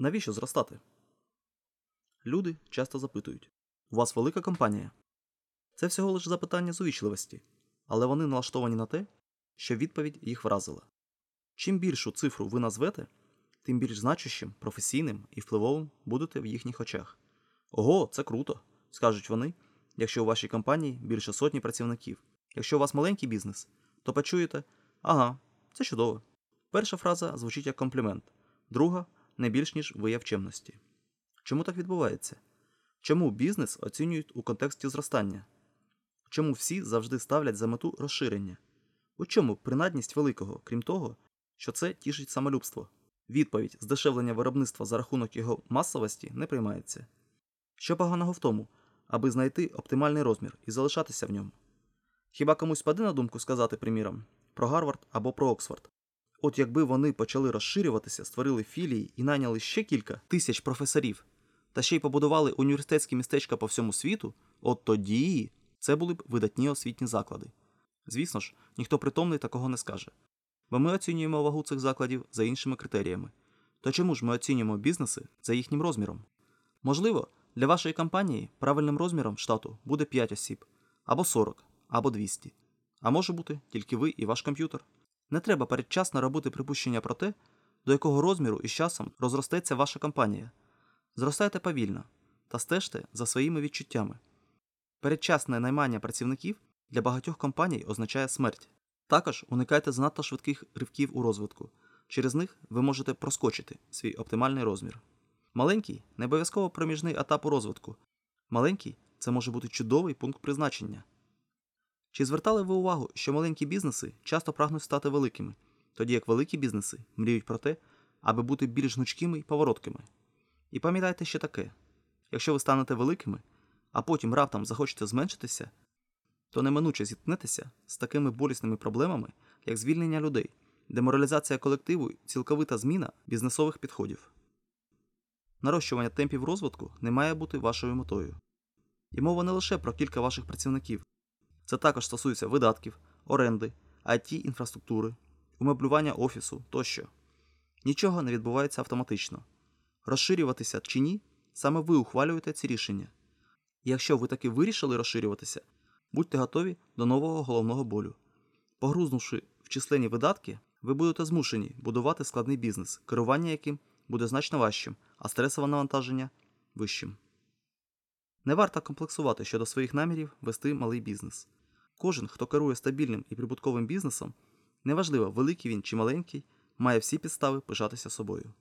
Навіщо зростати? Люди часто запитують: у вас велика компанія? Це всього лише запитання з але вони налаштовані на те, що відповідь їх вразила. Чим більшу цифру ви назвете, тим більш значущим, професійним і впливовим будете в їхніх очах. Ого, це круто, скажуть вони, якщо у вашій компанії більше сотні працівників. Якщо у вас маленький бізнес, то почуєте ага, це чудово. Перша фраза звучить як комплімент, друга не більш ніж вияв чемності. Чому так відбувається? Чому бізнес оцінюють у контексті зростання? Чому всі завжди ставлять за мету розширення? У чому принадність великого, крім того, що це тішить самолюбство? Відповідь здешевлення виробництва за рахунок його масовості не приймається. Що поганого в тому, аби знайти оптимальний розмір і залишатися в ньому? Хіба комусь паде на думку сказати, приміром, про Гарвард або про Оксфорд? От якби вони почали розширюватися, створили філії і найняли ще кілька тисяч професорів, та ще й побудували університетські містечка по всьому світу, от тоді це були б видатні освітні заклади. Звісно ж, ніхто притомний такого не скаже. Бо ми оцінюємо вагу цих закладів за іншими критеріями. То чому ж ми оцінюємо бізнеси за їхнім розміром? Можливо, для вашої компанії правильним розміром штату буде 5 осіб, або 40, або 200. А може бути тільки ви і ваш комп'ютер. Не треба передчасно робити припущення про те, до якого розміру і з часом розростеться ваша компанія. Зростайте повільно та стежте за своїми відчуттями. Передчасне наймання працівників для багатьох компаній означає смерть. Також уникайте занадто швидких ривків у розвитку. Через них ви можете проскочити свій оптимальний розмір. Маленький не обов'язково проміжний етап у розвитку. Маленький це може бути чудовий пункт призначення. Чи звертали ви увагу, що маленькі бізнеси часто прагнуть стати великими, тоді як великі бізнеси мріють про те, аби бути більш гнучкими і повороткими? І пам'ятайте ще таке: якщо ви станете великими, а потім раптом захочете зменшитися, то неминуче зіткнетеся з такими болісними проблемами, як звільнення людей, деморалізація колективу і цілковита зміна бізнесових підходів. Нарощування темпів розвитку не має бути вашою метою. І мова не лише про кілька ваших працівників, це також стосується видатків, оренди, it інфраструктури, умеблювання офісу тощо. Нічого не відбувається автоматично. Розширюватися чи ні, саме ви ухвалюєте ці рішення. Якщо ви таки вирішили розширюватися, будьте готові до нового головного болю. Погрузнувши в численні видатки, ви будете змушені будувати складний бізнес, керування яким буде значно важчим, а стресове навантаження вищим. Не варто комплексувати щодо своїх намірів вести малий бізнес. Кожен, хто керує стабільним і прибутковим бізнесом, неважливо, великий він чи маленький, має всі підстави пишатися собою.